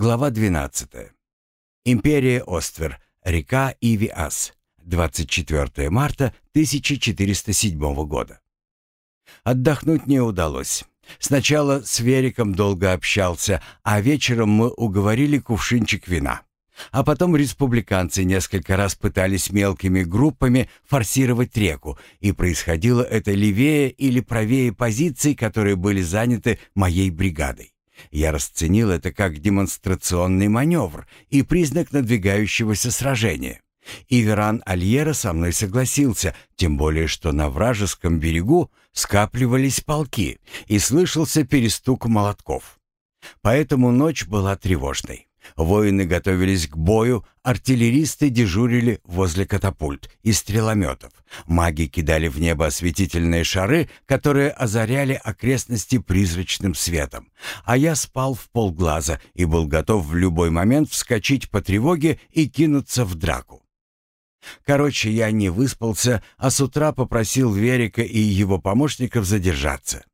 Глава 12. Империя Оствер. Река Ивиас. 24 марта 1407 года. Отдохнуть не удалось. Сначала с Вериком долго общался, а вечером мы уговорили кувшинчик вина. А потом республиканцы несколько раз пытались мелкими группами форсировать реку, и происходило это левее или правее позиций, которые были заняты моей бригадой. Я расценил это как демонстрационный маневр и признак надвигающегося сражения. И Веран Альера со мной согласился, тем более что на вражеском берегу скапливались полки и слышался перестук молотков. Поэтому ночь была тревожной. Воины готовились к бою, артиллеристы дежурили возле катапульт и стрелометов. Маги кидали в небо осветительные шары, которые озаряли окрестности призрачным светом. А я спал в полглаза и был готов в любой момент вскочить по тревоге и кинуться в драку. Короче, я не выспался, а с утра попросил Верика и его помощников задержаться.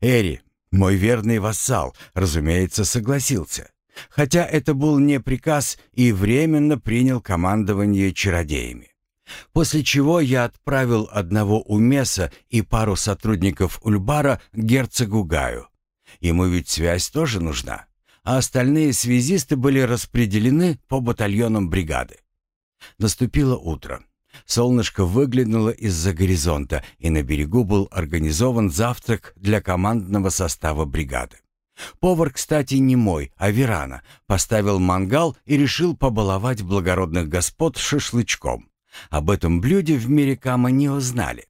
Эри, мой верный вассал, разумеется, согласился. Хотя это был не приказ и временно принял командование чародеями. После чего я отправил одного Умеса и пару сотрудников Ульбара к герцогу Гаю. Ему ведь связь тоже нужна, а остальные связисты были распределены по батальонам бригады. Наступило утро. Солнышко выглянуло из-за горизонта, и на берегу был организован завтрак для командного состава бригады. Повар, кстати, не мой, а Верана, поставил мангал и решил побаловать благородных господ шашлычком. Об этом блюде в мире Кама не узнали.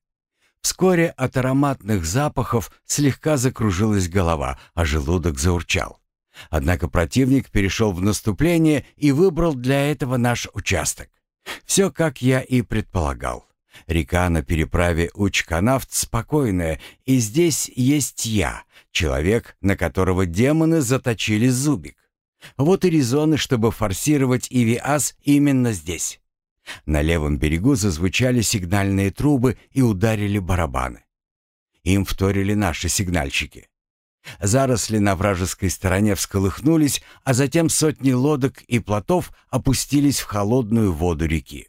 Вскоре от ароматных запахов слегка закружилась голова, а желудок заурчал. Однако противник перешел в наступление и выбрал для этого наш участок. Все, как я и предполагал. Река на переправе Учканавт спокойная, и здесь есть я, человек, на которого демоны заточили зубик. Вот и резоны, чтобы форсировать Ивиас именно здесь. На левом берегу зазвучали сигнальные трубы и ударили барабаны. Им вторили наши сигнальщики. Заросли на вражеской стороне всколыхнулись, а затем сотни лодок и плотов опустились в холодную воду реки.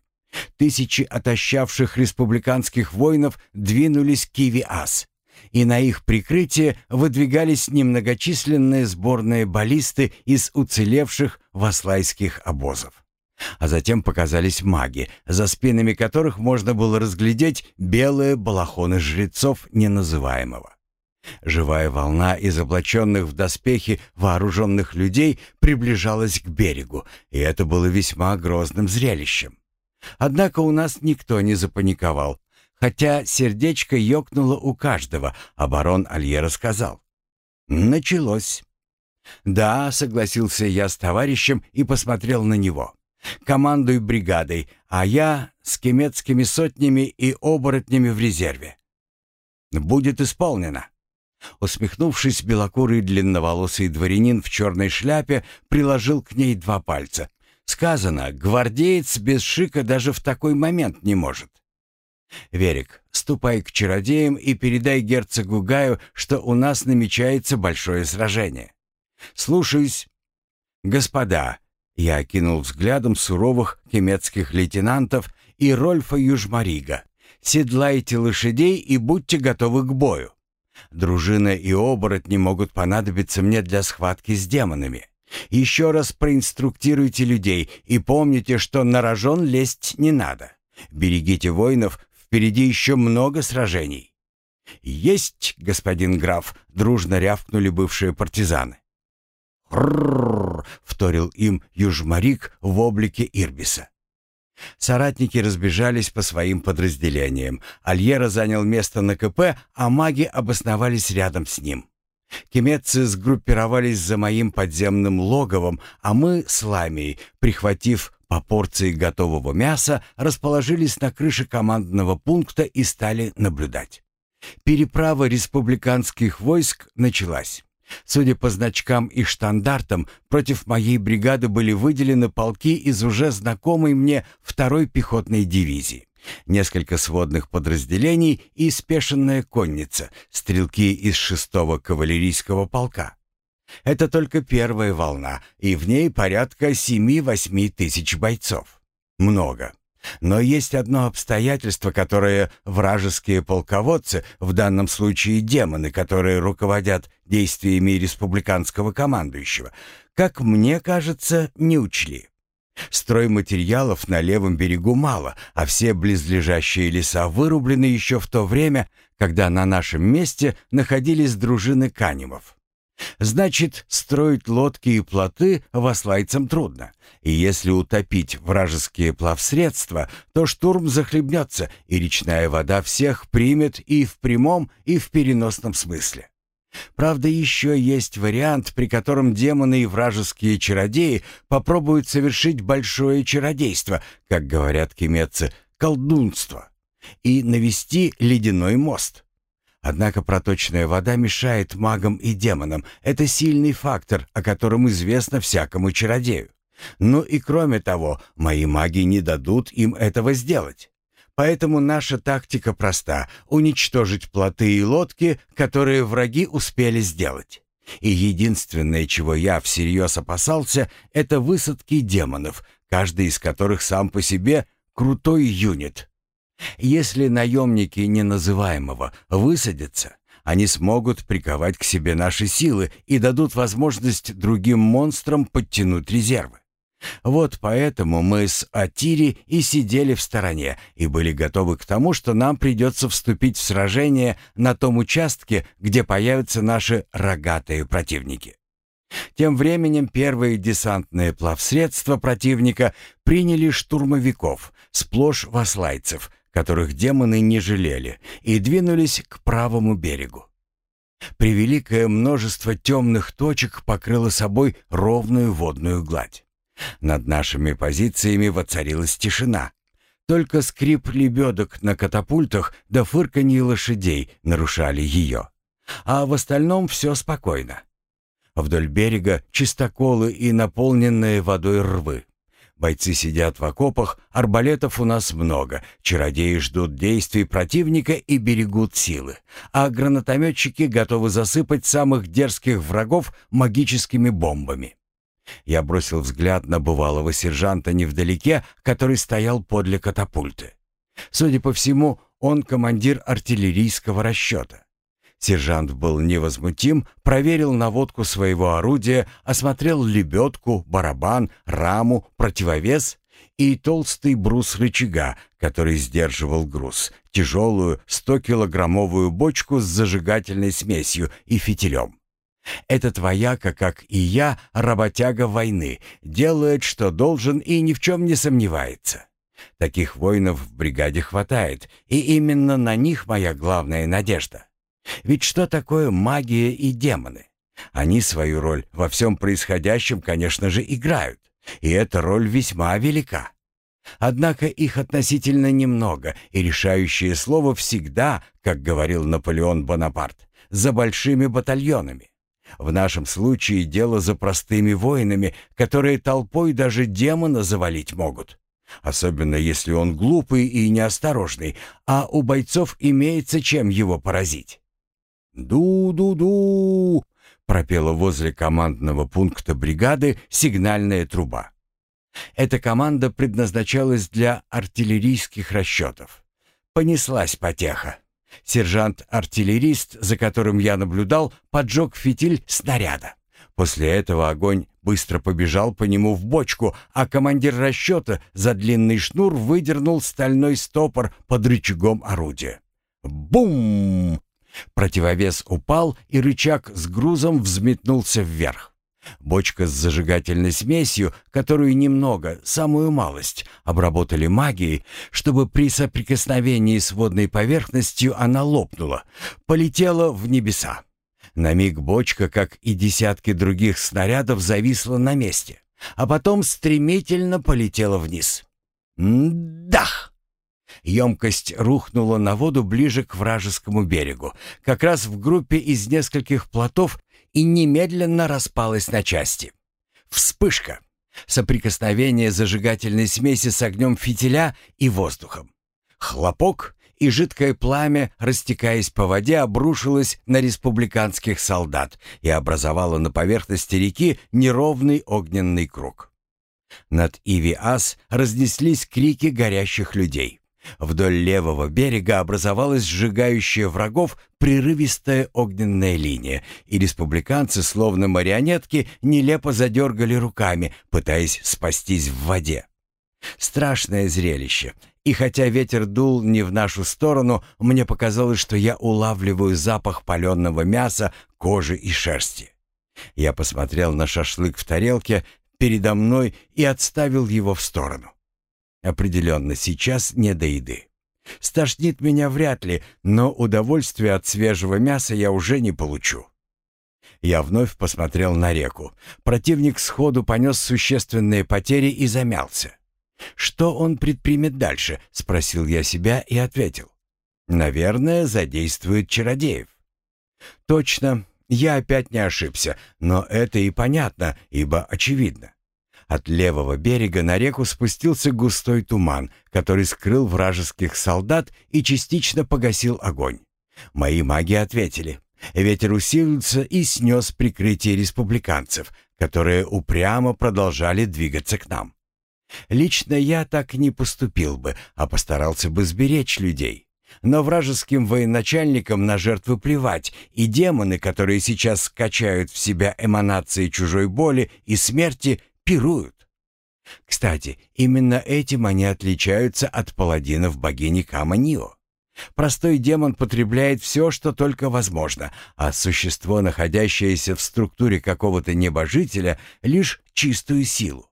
Тысячи отощавших республиканских воинов двинулись к Киви-Ас, и на их прикрытие выдвигались немногочисленные сборные баллисты из уцелевших васлайских обозов. А затем показались маги, за спинами которых можно было разглядеть белые балахоны жрецов неназываемого. Живая волна из облаченных в доспехи вооруженных людей приближалась к берегу, и это было весьма грозным зрелищем. Однако у нас никто не запаниковал, хотя сердечко ёкнуло у каждого, а барон Альера сказал. «Началось». «Да», — согласился я с товарищем и посмотрел на него. «Командуй бригадой, а я с кемецкими сотнями и оборотнями в резерве». «Будет исполнено». Усмехнувшись, белокурый длинноволосый дворянин в черной шляпе приложил к ней два пальца, Сказано, гвардеец без шика даже в такой момент не может. Верик, ступай к чародеям и передай герцогу Гаю, что у нас намечается большое сражение. Слушаюсь. Господа, я окинул взглядом суровых кемецких лейтенантов и Рольфа Южмарига. Седлайте лошадей и будьте готовы к бою. Дружина и оборотни могут понадобиться мне для схватки с демонами. Еще раз проинструктируйте людей и помните, что на рожон лезть не надо. Берегите воинов, впереди еще много сражений». «Есть, господин граф!» — дружно рявкнули бывшие партизаны. «Ррррр!» — вторил им южмарик в облике Ирбиса. Соратники разбежались по своим подразделениям. Альера занял место на КП, а маги обосновались рядом с ним. Кеметцы сгруппировались за моим подземным логовом, а мы с Ламией, прихватив по порции готового мяса, расположились на крыше командного пункта и стали наблюдать. Переправа республиканских войск началась. Судя по значкам и штандартам, против моей бригады были выделены полки из уже знакомой мне второй пехотной дивизии несколько сводных подразделений и спешенная конница, стрелки из шестого кавалерийского полка. Это только первая волна, и в ней порядка 7-8 тысяч бойцов. Много. Но есть одно обстоятельство, которое вражеские полководцы, в данном случае демоны, которые руководят действиями республиканского командующего, как мне кажется, не учли. Стройматериалов на левом берегу мало, а все близлежащие леса вырублены еще в то время, когда на нашем месте находились дружины канимов. Значит, строить лодки и плоты васлайцам трудно. И если утопить вражеские плавсредства, то штурм захлебнется, и речная вода всех примет и в прямом, и в переносном смысле. Правда, еще есть вариант, при котором демоны и вражеские чародеи попробуют совершить большое чародейство, как говорят кеметцы, колдунство, и навести ледяной мост. Однако проточная вода мешает магам и демонам. Это сильный фактор, о котором известно всякому чародею. Ну и кроме того, мои маги не дадут им этого сделать. Поэтому наша тактика проста — уничтожить плоты и лодки, которые враги успели сделать. И единственное, чего я всерьез опасался, это высадки демонов, каждый из которых сам по себе крутой юнит, если наемники неназываемого высадятся, они смогут приковать к себе наши силы и дадут возможность другим монстрам подтянуть резервы. Вот поэтому мы с Атири и сидели в стороне и были готовы к тому, что нам придется вступить в сражение на том участке, где появятся наши рогатые противники. Тем временем первые десантные плавсредства противника приняли штурмовиков, сплошь васлайцев, которых демоны не жалели, и двинулись к правому берегу. Превеликое множество темных точек покрыло собой ровную водную гладь. Над нашими позициями воцарилась тишина. Только скрип лебедок на катапультах да фырканье лошадей нарушали ее. А в остальном все спокойно. Вдоль берега чистоколы и наполненные водой рвы. Бойцы сидят в окопах, арбалетов у нас много, чародеи ждут действий противника и берегут силы, а гранатометчики готовы засыпать самых дерзких врагов магическими бомбами. Я бросил взгляд на бывалого сержанта невдалеке, который стоял подле катапульты. Судя по всему, он командир артиллерийского расчета. Сержант был невозмутим, проверил наводку своего орудия, осмотрел лебедку, барабан, раму, противовес и толстый брус рычага, который сдерживал груз, тяжелую 100-килограммовую бочку с зажигательной смесью и фитилем. Этот вояка, как и я, работяга войны, делает, что должен и ни в чем не сомневается. Таких воинов в бригаде хватает, и именно на них моя главная надежда. Ведь что такое магия и демоны? Они свою роль во всем происходящем, конечно же, играют, и эта роль весьма велика. Однако их относительно немного, и решающее слово всегда, как говорил Наполеон Бонапарт, за большими батальонами. В нашем случае дело за простыми воинами, которые толпой даже демона завалить могут. Особенно если он глупый и неосторожный, а у бойцов имеется чем его поразить. «Ду-ду-ду!» — пропела возле командного пункта бригады сигнальная труба. Эта команда предназначалась для артиллерийских расчетов. Понеслась потеха. Сержант-артиллерист, за которым я наблюдал, поджег фитиль снаряда. После этого огонь быстро побежал по нему в бочку, а командир расчета за длинный шнур выдернул стальной стопор под рычагом орудия. Бум! Противовес упал, и рычаг с грузом взметнулся вверх. Бочка с зажигательной смесью, которую немного, самую малость, обработали магией, чтобы при соприкосновении с водной поверхностью она лопнула, полетела в небеса. На миг бочка, как и десятки других снарядов, зависла на месте, а потом стремительно полетела вниз. Дах! Емкость рухнула на воду ближе к вражескому берегу, как раз в группе из нескольких плотов и немедленно распалась на части. Вспышка. Соприкосновение зажигательной смеси с огнем фитиля и воздухом. Хлопок, и жидкое пламя, растекаясь по воде, обрушилось на республиканских солдат и образовало на поверхности реки неровный огненный круг. Над Ивиас разнеслись крики горящих людей. Вдоль левого берега образовалась сжигающая врагов прерывистая огненная линия, и республиканцы, словно марионетки, нелепо задергали руками, пытаясь спастись в воде. Страшное зрелище, и хотя ветер дул не в нашу сторону, мне показалось, что я улавливаю запах паленого мяса, кожи и шерсти. Я посмотрел на шашлык в тарелке передо мной и отставил его в сторону. Определенно, сейчас не до еды. Стошнит меня вряд ли, но удовольствия от свежего мяса я уже не получу. Я вновь посмотрел на реку. Противник сходу понес существенные потери и замялся. «Что он предпримет дальше?» — спросил я себя и ответил. «Наверное, задействует чародеев». «Точно, я опять не ошибся, но это и понятно, ибо очевидно. От левого берега на реку спустился густой туман, который скрыл вражеских солдат и частично погасил огонь. Мои маги ответили. Ветер усилился и снес прикрытие республиканцев, которые упрямо продолжали двигаться к нам. Лично я так не поступил бы, а постарался бы сберечь людей. Но вражеским военачальникам на жертвы плевать, и демоны, которые сейчас скачают в себя эманации чужой боли и смерти, пируют. Кстати, именно этим они отличаются от паладинов богини Каманио. Простой демон потребляет все, что только возможно, а существо, находящееся в структуре какого-то небожителя, лишь чистую силу.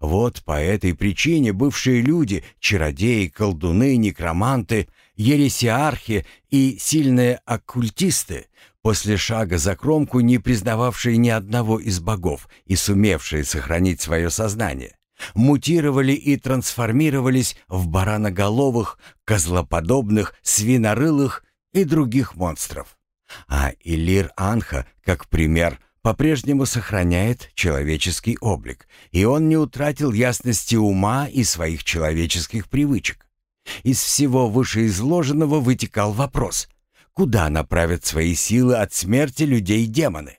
Вот по этой причине бывшие люди, чародеи, колдуны, некроманты, ересиархи и сильные оккультисты После шага за кромку, не признававшие ни одного из богов и сумевшие сохранить свое сознание, мутировали и трансформировались в бараноголовых, козлоподобных, свинорылых и других монстров. А Илир Анха, как пример, по-прежнему сохраняет человеческий облик, и он не утратил ясности ума и своих человеческих привычек. Из всего вышеизложенного вытекал вопрос, куда направят свои силы от смерти людей демоны?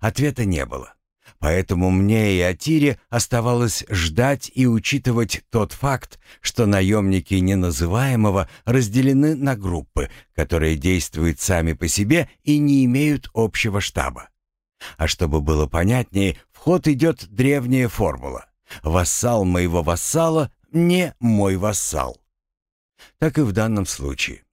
Ответа не было. Поэтому мне и Атире оставалось ждать и учитывать тот факт, что наемники неназываемого разделены на группы, которые действуют сами по себе и не имеют общего штаба. А чтобы было понятнее, в ход идет древняя формула. «Вассал моего вассала не мой вассал». Так и в данном случае.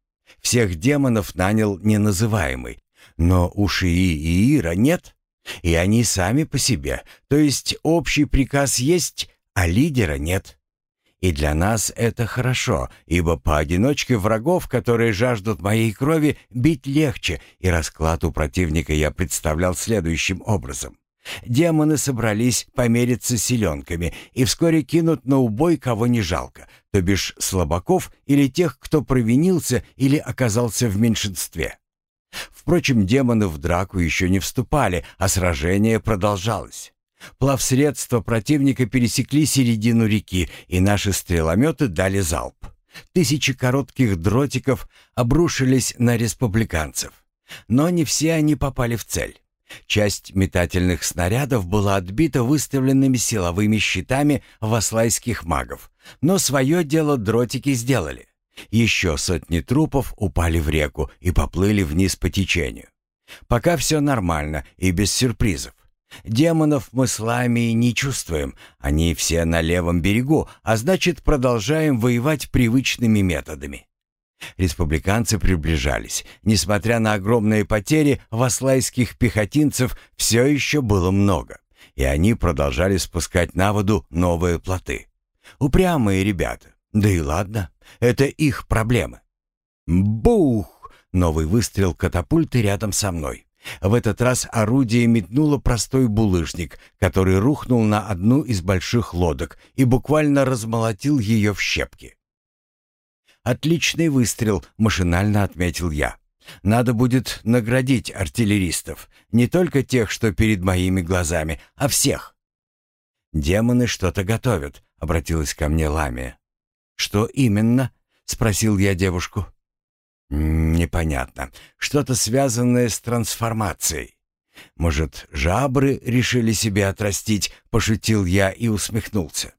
Всех демонов нанял неназываемый. Но у Шии и Ира нет. И они сами по себе. То есть общий приказ есть, а лидера нет. И для нас это хорошо, ибо поодиночке врагов, которые жаждут моей крови, бить легче, и расклад у противника я представлял следующим образом. Демоны собрались помериться силенками и вскоре кинут на убой кого не жалко, то бишь слабаков или тех, кто провинился или оказался в меньшинстве. Впрочем, демоны в драку еще не вступали, а сражение продолжалось. Плавсредства противника пересекли середину реки, и наши стрелометы дали залп. Тысячи коротких дротиков обрушились на республиканцев. Но не все они попали в цель. Часть метательных снарядов была отбита выставленными силовыми щитами васлайских магов, но свое дело дротики сделали. Еще сотни трупов упали в реку и поплыли вниз по течению. Пока все нормально и без сюрпризов. Демонов мы с Ламией не чувствуем, они все на левом берегу, а значит продолжаем воевать привычными методами. Республиканцы приближались. Несмотря на огромные потери, васлайских пехотинцев все еще было много, и они продолжали спускать на воду новые плоты. Упрямые ребята. Да и ладно, это их проблемы. Бух! Новый выстрел катапульты рядом со мной. В этот раз орудие метнуло простой булыжник, который рухнул на одну из больших лодок и буквально размолотил ее в щепки. «Отличный выстрел», — машинально отметил я. «Надо будет наградить артиллеристов, не только тех, что перед моими глазами, а всех». «Демоны что-то готовят», — обратилась ко мне Ламия. «Что именно?» — спросил я девушку. Непонятно. Что-то связанное с трансформацией. Может, жабры решили себе отрастить, пошутил я и усмехнулся.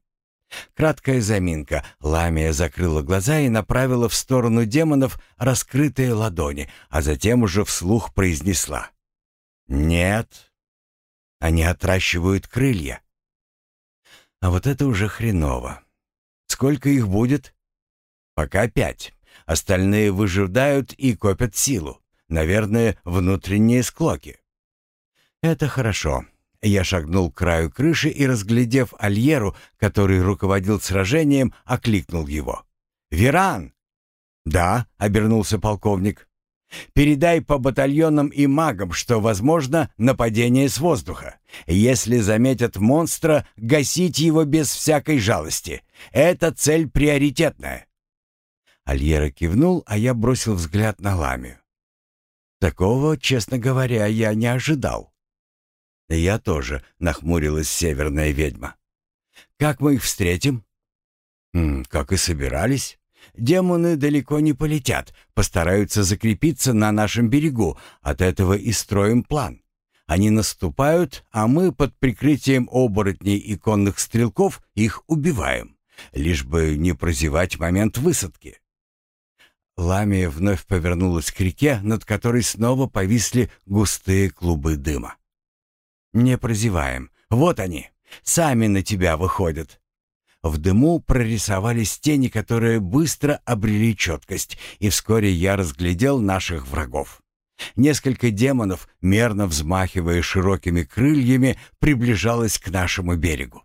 Краткая заминка. Ламия закрыла глаза и направила в сторону демонов раскрытые ладони, а затем уже вслух произнесла. «Нет, они отращивают крылья». А вот это уже хреново. Сколько их будет? Пока пять. Остальные выжидают и копят силу. Наверное, внутренние склоки. Это хорошо. Я шагнул к краю крыши и, разглядев Альеру, который руководил сражением, окликнул его. «Веран!» «Да», — обернулся полковник. «Передай по батальонам и магам, что возможно нападение с воздуха. Если заметят монстра, гасить его без всякой жалости. Это цель приоритетная». Альера кивнул, а я бросил взгляд на Ламию. Такого, честно говоря, я не ожидал. «Я тоже», — нахмурилась северная ведьма. «Как мы их встретим?» «Как и собирались. Демоны далеко не полетят, постараются закрепиться на нашем берегу, от этого и строим план. Они наступают, а мы под прикрытием оборотней и конных стрелков их убиваем, лишь бы не прозевать момент высадки». Ламия вновь повернулась к реке, над которой снова повисли густые клубы дыма. Не прозеваем. Вот они. Сами на тебя выходят. В дыму прорисовались тени, которые быстро обрели четкость, и вскоре я разглядел наших врагов. Несколько демонов, мерно взмахивая широкими крыльями, приближалось к нашему берегу.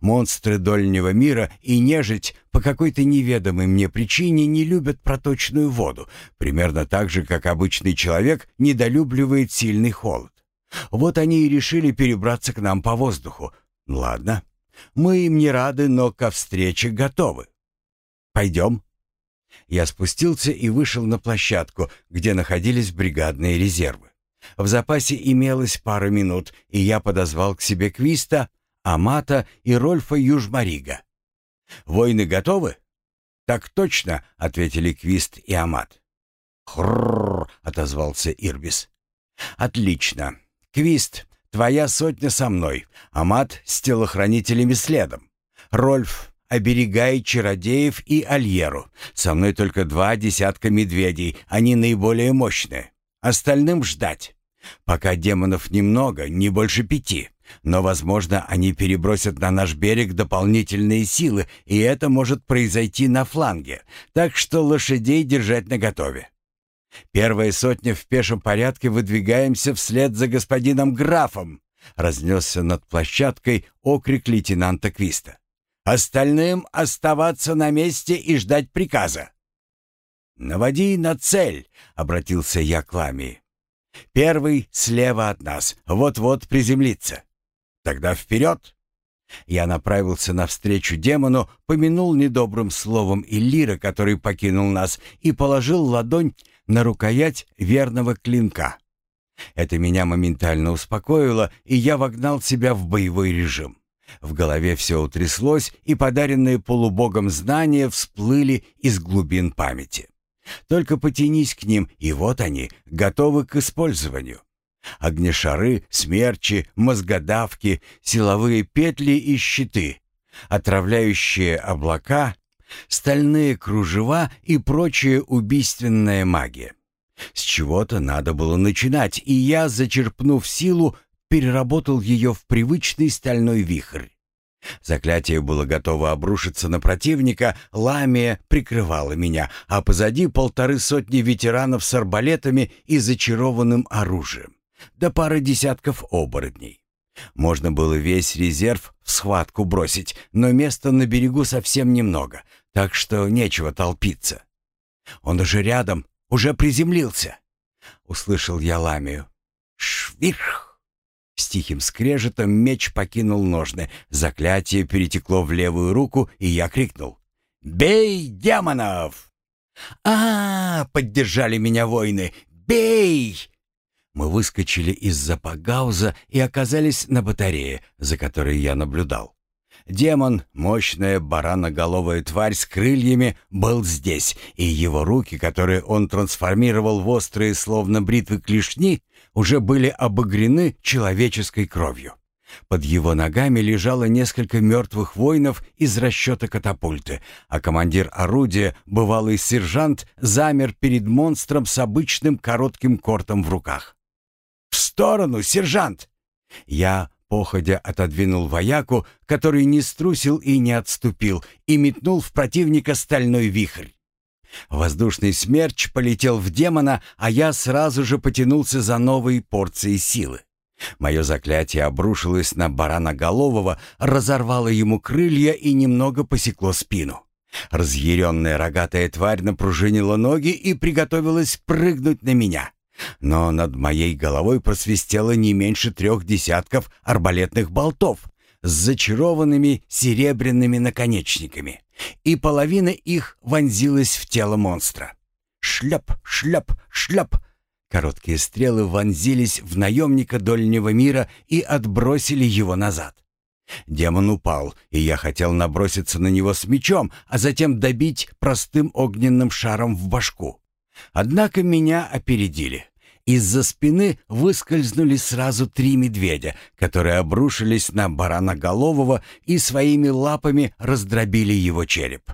Монстры Дольнего мира и нежить по какой-то неведомой мне причине не любят проточную воду, примерно так же, как обычный человек недолюбливает сильный холод. Вот они и решили перебраться к нам по воздуху. Ладно, мы им не рады, но ко встрече готовы. Пойдем. Я спустился и вышел на площадку, где находились бригадные резервы. В запасе имелось пара минут, и я подозвал к себе Квиста, Амата и Рольфа Южмарига. «Войны готовы?» «Так точно», — ответили Квист и Амат. «Хрррр», — отозвался Ирбис. «Отлично. Квист, твоя сотня со мной, Амат с телохранителями следом. Рольф, оберегай чародеев и Альеру. Со мной только два десятка медведей, они наиболее мощные. Остальным ждать. Пока демонов немного, не больше пяти. Но, возможно, они перебросят на наш берег дополнительные силы, и это может произойти на фланге. Так что лошадей держать наготове. Первая сотня в пешем порядке выдвигаемся вслед за господином графом, разнесся над площадкой окрик лейтенанта Квиста. Остальным оставаться на месте и ждать приказа. «Наводи на цель», — обратился я к Ламии. «Первый слева от нас, вот-вот приземлится. Тогда вперед!» Я направился навстречу демону, помянул недобрым словом Иллира, который покинул нас, и положил ладонь на рукоять верного клинка. Это меня моментально успокоило, и я вогнал себя в боевой режим. В голове все утряслось, и подаренные полубогом знания всплыли из глубин памяти. Только потянись к ним, и вот они, готовы к использованию. Огнешары, смерчи, мозгодавки, силовые петли и щиты, отравляющие облака стальные кружева и прочая убийственная магия. С чего-то надо было начинать, и я, зачерпнув силу, переработал ее в привычный стальной вихрь. Заклятие было готово обрушиться на противника, ламия прикрывала меня, а позади полторы сотни ветеранов с арбалетами и зачарованным оружием, да пара десятков оборотней. Можно было весь резерв в схватку бросить, но места на берегу совсем немного, так что нечего толпиться. Он уже рядом, уже приземлился. Услышал я ламию. Швирх! С тихим скрежетом меч покинул ножны, заклятие перетекло в левую руку, и я крикнул. «Бей демонов!» а, -а, -а поддержали меня воины. «Бей!» Мы выскочили из-за погауза и оказались на батарее, за которой я наблюдал. Демон, мощная бараноголовая тварь с крыльями, был здесь, и его руки, которые он трансформировал в острые, словно бритвы клешни, уже были обогрены человеческой кровью. Под его ногами лежало несколько мертвых воинов из расчета катапульты, а командир орудия, бывалый сержант, замер перед монстром с обычным коротким кортом в руках. «В сторону, сержант!» Я походя отодвинул вояку, который не струсил и не отступил, и метнул в противника стальной вихрь. Воздушный смерч полетел в демона, а я сразу же потянулся за новой порцией силы. Мое заклятие обрушилось на барана-голового, разорвало ему крылья и немного посекло спину. Разъяренная рогатая тварь напружинила ноги и приготовилась прыгнуть на меня. Но над моей головой просвистело не меньше трех десятков арбалетных болтов с зачарованными серебряными наконечниками, и половина их вонзилась в тело монстра. Шляп, шляп, шляп. Короткие стрелы вонзились в наемника дольнего мира и отбросили его назад. Демон упал, и я хотел наброситься на него с мечом, а затем добить простым огненным шаром в башку. Однако меня опередили. Из-за спины выскользнули сразу три медведя, которые обрушились на бараноголового и своими лапами раздробили его череп.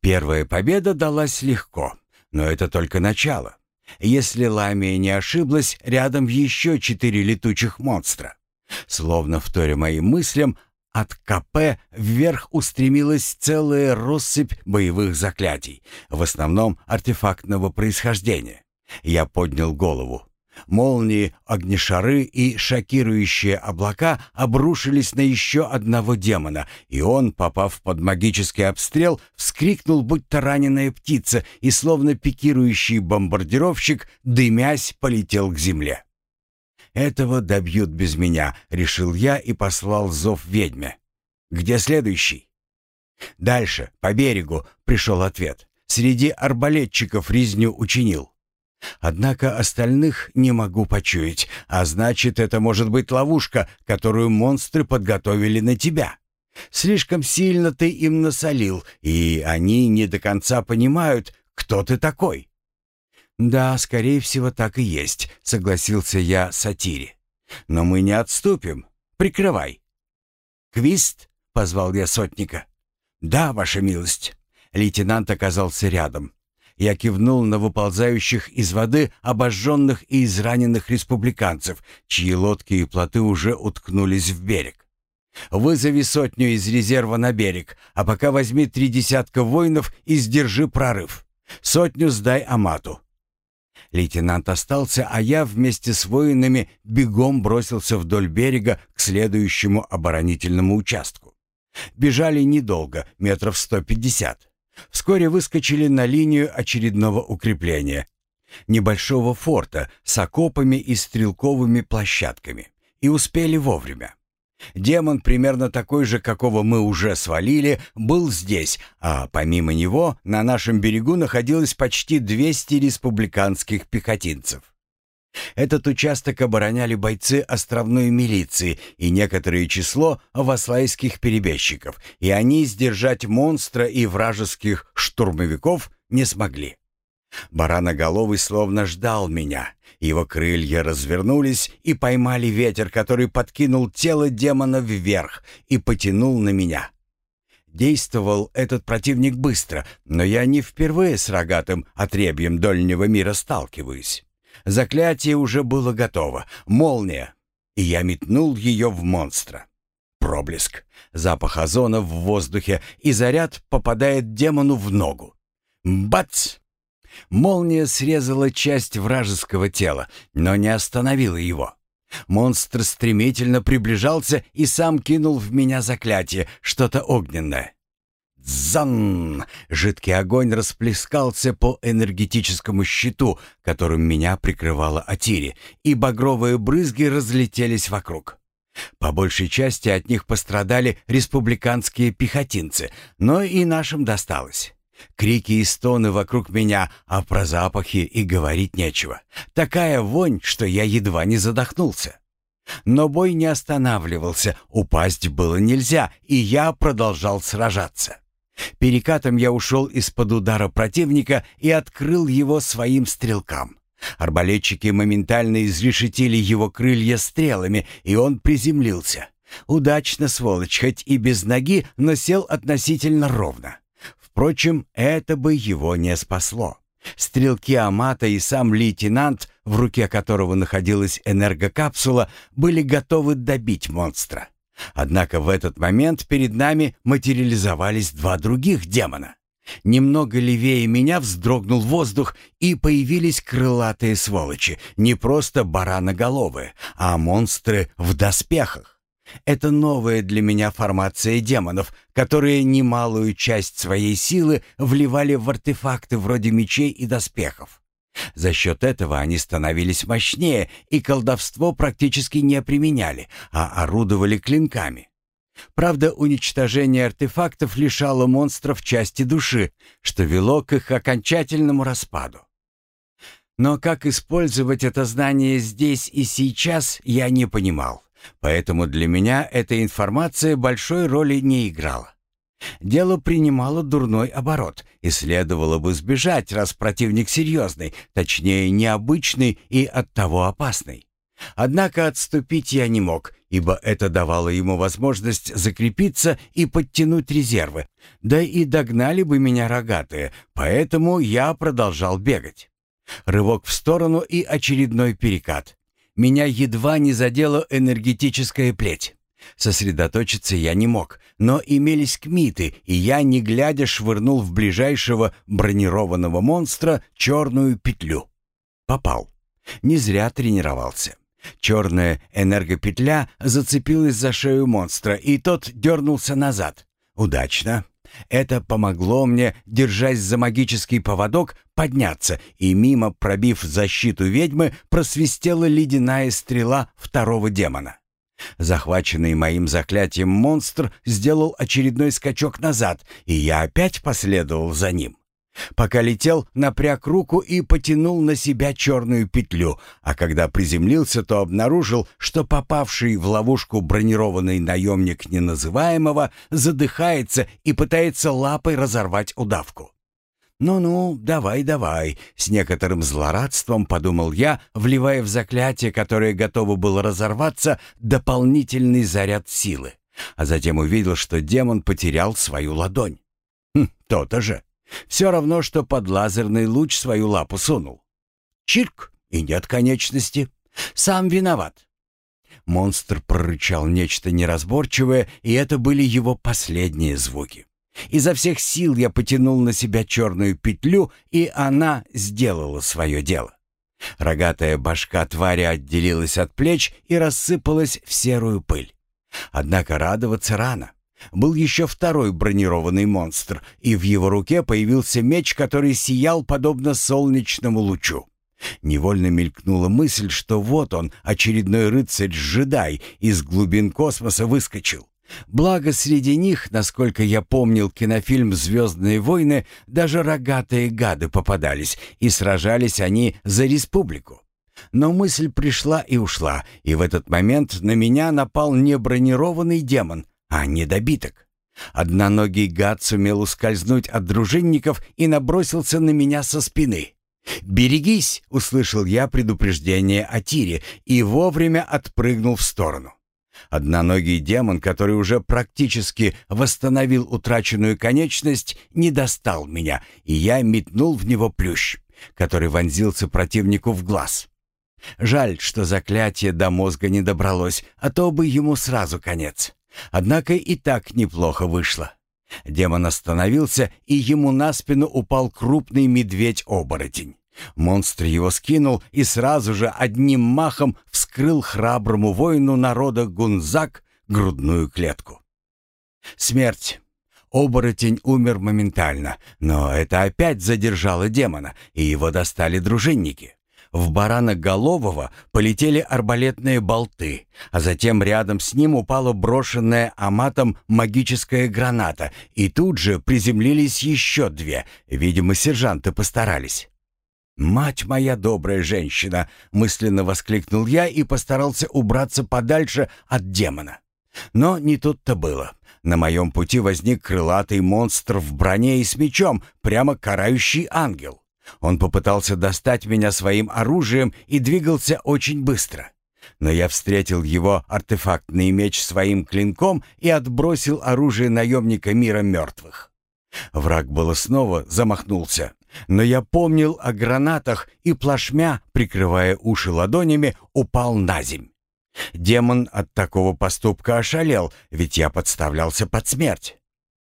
Первая победа далась легко, но это только начало. Если Ламия не ошиблась, рядом еще четыре летучих монстра. Словно вторя моим мыслям, от КП вверх устремилась целая россыпь боевых заклятий, в основном артефактного происхождения. Я поднял голову. Молнии, огнешары и шокирующие облака обрушились на еще одного демона, и он, попав под магический обстрел, вскрикнул, будто раненая птица, и словно пикирующий бомбардировщик, дымясь, полетел к земле. «Этого добьют без меня», — решил я и послал зов ведьме. «Где следующий?» «Дальше, по берегу», — пришел ответ. «Среди арбалетчиков резню учинил». Однако остальных не могу почуять, а значит, это может быть ловушка, которую монстры подготовили на тебя. Слишком сильно ты им насолил, и они не до конца понимают, кто ты такой. «Да, скорее всего, так и есть», — согласился я сатире. «Но мы не отступим. Прикрывай». «Квист?» — позвал я сотника. «Да, ваша милость». Лейтенант оказался рядом. Я кивнул на выползающих из воды обожженных и израненных республиканцев, чьи лодки и плоты уже уткнулись в берег. «Вызови сотню из резерва на берег, а пока возьми три десятка воинов и сдержи прорыв. Сотню сдай Амату». Лейтенант остался, а я вместе с воинами бегом бросился вдоль берега к следующему оборонительному участку. Бежали недолго, метров сто пятьдесят. Вскоре выскочили на линию очередного укрепления, небольшого форта с окопами и стрелковыми площадками, и успели вовремя. Демон, примерно такой же, какого мы уже свалили, был здесь, а помимо него на нашем берегу находилось почти 200 республиканских пехотинцев. Этот участок обороняли бойцы островной милиции и некоторое число васлайских перебежчиков, и они сдержать монстра и вражеских штурмовиков не смогли. Бараноголовый словно ждал меня. Его крылья развернулись и поймали ветер, который подкинул тело демона вверх и потянул на меня. Действовал этот противник быстро, но я не впервые с рогатым отребьем дольнего мира сталкиваюсь. Заклятие уже было готово. Молния. И я метнул ее в монстра. Проблеск. Запах озона в воздухе, и заряд попадает демону в ногу. Бац! Молния срезала часть вражеского тела, но не остановила его. Монстр стремительно приближался и сам кинул в меня заклятие, что-то огненное. Зан! Жидкий огонь расплескался по энергетическому щиту, которым меня прикрывала Атири, и багровые брызги разлетелись вокруг. По большей части от них пострадали республиканские пехотинцы, но и нашим досталось. Крики и стоны вокруг меня, а про запахи и говорить нечего. Такая вонь, что я едва не задохнулся. Но бой не останавливался, упасть было нельзя, и я продолжал сражаться. Перекатом я ушел из-под удара противника и открыл его своим стрелкам. Арбалетчики моментально изрешетили его крылья стрелами, и он приземлился. Удачно, сволочь, хоть и без ноги, но сел относительно ровно. Впрочем, это бы его не спасло. Стрелки Амата и сам лейтенант, в руке которого находилась энергокапсула, были готовы добить монстра. Однако в этот момент перед нами материализовались два других демона. Немного левее меня вздрогнул воздух, и появились крылатые сволочи, не просто бараноголовые, а монстры в доспехах. Это новая для меня формация демонов, которые немалую часть своей силы вливали в артефакты вроде мечей и доспехов. За счет этого они становились мощнее и колдовство практически не применяли, а орудовали клинками. Правда, уничтожение артефактов лишало монстров части души, что вело к их окончательному распаду. Но как использовать это знание здесь и сейчас, я не понимал. Поэтому для меня эта информация большой роли не играла. Дело принимало дурной оборот, и следовало бы сбежать, раз противник серьезный, точнее необычный и оттого опасный. Однако отступить я не мог, ибо это давало ему возможность закрепиться и подтянуть резервы. Да и догнали бы меня рогатые, поэтому я продолжал бегать. Рывок в сторону и очередной перекат. Меня едва не задела энергетическая плеть. Сосредоточиться я не мог, но имелись кмиты, и я, не глядя, швырнул в ближайшего бронированного монстра черную петлю. Попал. Не зря тренировался. Черная энергопетля зацепилась за шею монстра, и тот дернулся назад. Удачно. Это помогло мне, держась за магический поводок, подняться, и мимо, пробив защиту ведьмы, просвистела ледяная стрела второго демона. Захваченный моим заклятием монстр сделал очередной скачок назад, и я опять последовал за ним. Пока летел, напряг руку и потянул на себя черную петлю, а когда приземлился, то обнаружил, что попавший в ловушку бронированный наемник неназываемого задыхается и пытается лапой разорвать удавку. «Ну-ну, давай-давай», — с некоторым злорадством подумал я, вливая в заклятие, которое готово было разорваться, дополнительный заряд силы, а затем увидел, что демон потерял свою ладонь. Хм, то-то же. Все равно, что под лазерный луч свою лапу сунул. Чирк, и нет конечности. Сам виноват. Монстр прорычал нечто неразборчивое, и это были его последние звуки. Изо всех сил я потянул на себя черную петлю, и она сделала свое дело. Рогатая башка твари отделилась от плеч и рассыпалась в серую пыль. Однако радоваться рано. Был еще второй бронированный монстр, и в его руке появился меч, который сиял подобно солнечному лучу. Невольно мелькнула мысль, что вот он, очередной рыцарь-джедай, из глубин космоса выскочил. Благо среди них, насколько я помнил кинофильм «Звездные войны», даже рогатые гады попадались, и сражались они за республику. Но мысль пришла и ушла, и в этот момент на меня напал не бронированный демон, а недобиток. Одноногий гад сумел ускользнуть от дружинников и набросился на меня со спины. «Берегись!» — услышал я предупреждение о тире и вовремя отпрыгнул в сторону. Одноногий демон, который уже практически восстановил утраченную конечность, не достал меня, и я метнул в него плющ, который вонзился противнику в глаз. Жаль, что заклятие до мозга не добралось, а то бы ему сразу конец. Однако и так неплохо вышло. Демон остановился, и ему на спину упал крупный медведь-оборотень. Монстр его скинул и сразу же одним махом вскрыл храброму воину народа Гунзак грудную клетку. Смерть. Оборотень умер моментально, но это опять задержало демона, и его достали дружинники. В барана-голового полетели арбалетные болты, а затем рядом с ним упала брошенная аматом магическая граната, и тут же приземлились еще две, видимо, сержанты постарались. «Мать моя добрая женщина!» — мысленно воскликнул я и постарался убраться подальше от демона. Но не тут-то было. На моем пути возник крылатый монстр в броне и с мечом, прямо карающий ангел. Он попытался достать меня своим оружием и двигался очень быстро. Но я встретил его артефактный меч своим клинком и отбросил оружие наемника мира мертвых. Враг было снова замахнулся, но я помнил о гранатах и плашмя, прикрывая уши ладонями, упал на земь. Демон от такого поступка ошалел, ведь я подставлялся под смерть.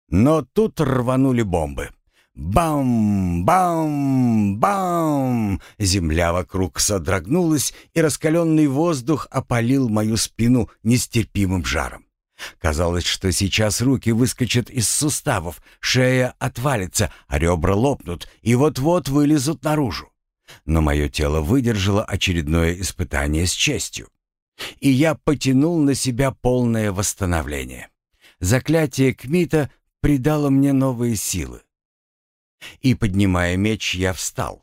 Но тут рванули бомбы. Бам! Бам! Бам! Земля вокруг содрогнулась, и раскаленный воздух опалил мою спину нестерпимым жаром. Казалось, что сейчас руки выскочат из суставов, шея отвалится, а ребра лопнут и вот-вот вылезут наружу. Но мое тело выдержало очередное испытание с честью. И я потянул на себя полное восстановление. Заклятие Кмита придало мне новые силы. И, поднимая меч, я встал.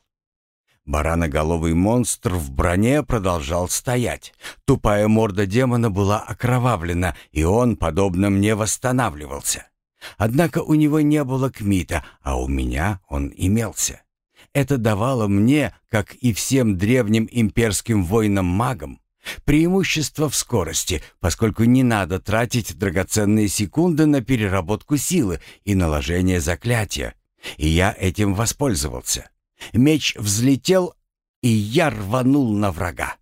Бараноголовый монстр в броне продолжал стоять. Тупая морда демона была окровавлена, и он, подобно мне, восстанавливался. Однако у него не было кмита, а у меня он имелся. Это давало мне, как и всем древним имперским воинам-магам, преимущество в скорости, поскольку не надо тратить драгоценные секунды на переработку силы и наложение заклятия, и я этим воспользовался. Меч взлетел, и я рванул на врага.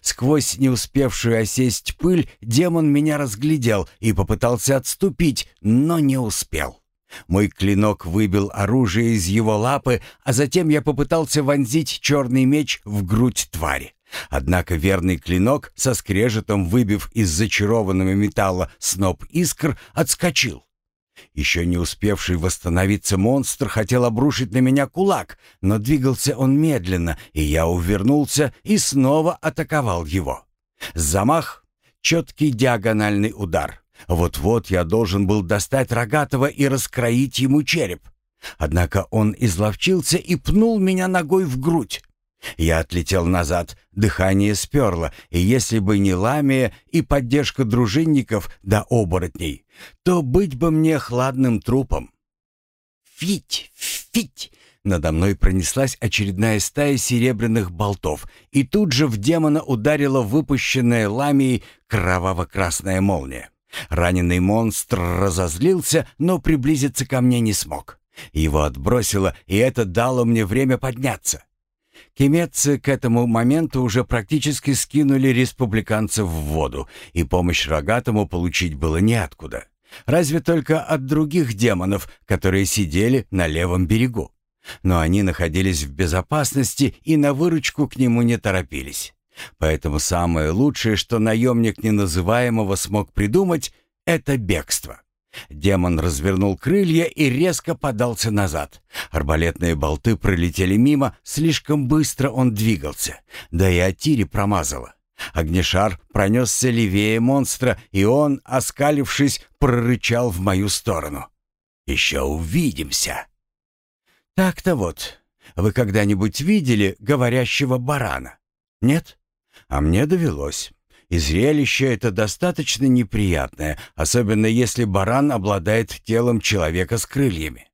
Сквозь не успевшую осесть пыль демон меня разглядел и попытался отступить, но не успел. Мой клинок выбил оружие из его лапы, а затем я попытался вонзить черный меч в грудь твари. Однако верный клинок, со скрежетом выбив из зачарованного металла сноп искр, отскочил. Еще не успевший восстановиться монстр хотел обрушить на меня кулак, но двигался он медленно, и я увернулся и снова атаковал его. Замах — четкий диагональный удар. Вот-вот я должен был достать рогатого и раскроить ему череп. Однако он изловчился и пнул меня ногой в грудь. Я отлетел назад, дыхание сперло, и если бы не ламия и поддержка дружинников да оборотней, то быть бы мне хладным трупом. «Фить! Фить!» Надо мной пронеслась очередная стая серебряных болтов, и тут же в демона ударила выпущенная ламией кроваво-красная молния. Раненый монстр разозлился, но приблизиться ко мне не смог. Его отбросило, и это дало мне время подняться. Кеметцы к этому моменту уже практически скинули республиканцев в воду, и помощь рогатому получить было неоткуда. Разве только от других демонов, которые сидели на левом берегу. Но они находились в безопасности и на выручку к нему не торопились. Поэтому самое лучшее, что наемник неназываемого смог придумать, это бегство. Демон развернул крылья и резко подался назад. Арбалетные болты пролетели мимо, слишком быстро он двигался. Да и Атири промазало. Огнешар пронесся левее монстра, и он, оскалившись, прорычал в мою сторону. «Еще увидимся!» «Так-то вот. Вы когда-нибудь видели говорящего барана? Нет? А мне довелось. И зрелище это достаточно неприятное, особенно если баран обладает телом человека с крыльями.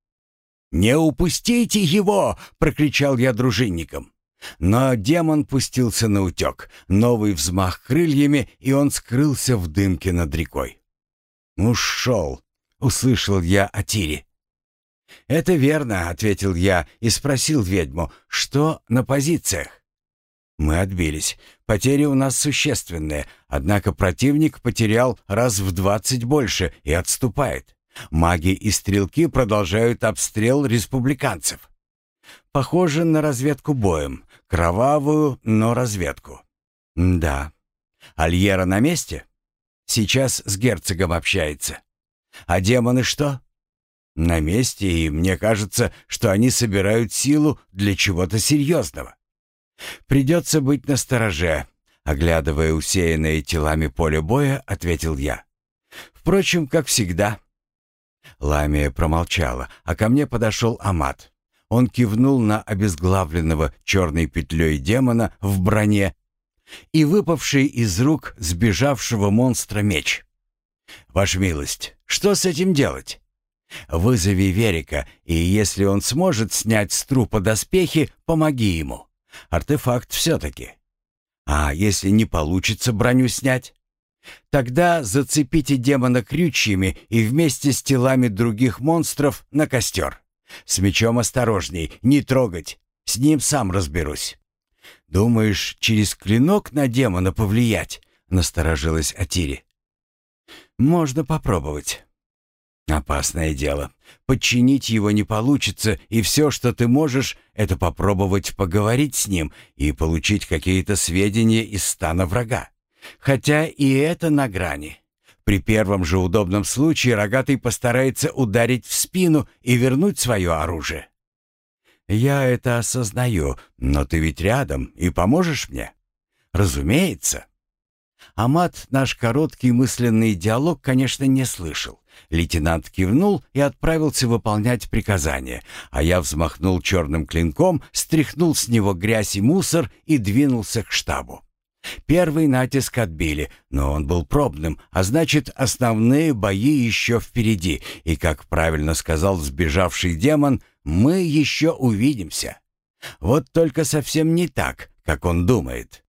«Не упустите его!» — прокричал я дружинникам. Но демон пустился на утек. Новый взмах крыльями, и он скрылся в дымке над рекой. «Ушел!» — услышал я о Тире. «Это верно», — ответил я и спросил ведьму, что на позициях. Мы отбились. Потери у нас существенные, однако противник потерял раз в двадцать больше и отступает. Маги и стрелки продолжают обстрел республиканцев. Похоже на разведку боем. Кровавую, но разведку. да. Альера на месте? Сейчас с герцогом общается. А демоны что? На месте, и мне кажется, что они собирают силу для чего-то серьезного. «Придется быть настороже», — оглядывая усеянное телами поле боя, ответил я. «Впрочем, как всегда». Ламия промолчала, а ко мне подошел Амат. Он кивнул на обезглавленного черной петлей демона в броне и выпавший из рук сбежавшего монстра меч. «Ваша милость, что с этим делать?» «Вызови Верика, и если он сможет снять с трупа доспехи, помоги ему. Артефакт все-таки. А если не получится броню снять? Тогда зацепите демона крючьями и вместе с телами других монстров на костер. С мечом осторожней, не трогать. С ним сам разберусь. Думаешь, через клинок на демона повлиять? Насторожилась Атири. Можно попробовать. Опасное дело. Подчинить его не получится, и все, что ты можешь, это попробовать поговорить с ним и получить какие-то сведения из стана врага. Хотя и это на грани. При первом же удобном случае рогатый постарается ударить в спину и вернуть свое оружие. Я это осознаю, но ты ведь рядом и поможешь мне? Разумеется. Амат наш короткий мысленный диалог, конечно, не слышал. Лейтенант кивнул и отправился выполнять приказание, а я взмахнул черным клинком, стряхнул с него грязь и мусор и двинулся к штабу. Первый натиск отбили, но он был пробным, а значит, основные бои еще впереди, и, как правильно сказал сбежавший демон, мы еще увидимся. Вот только совсем не так, как он думает.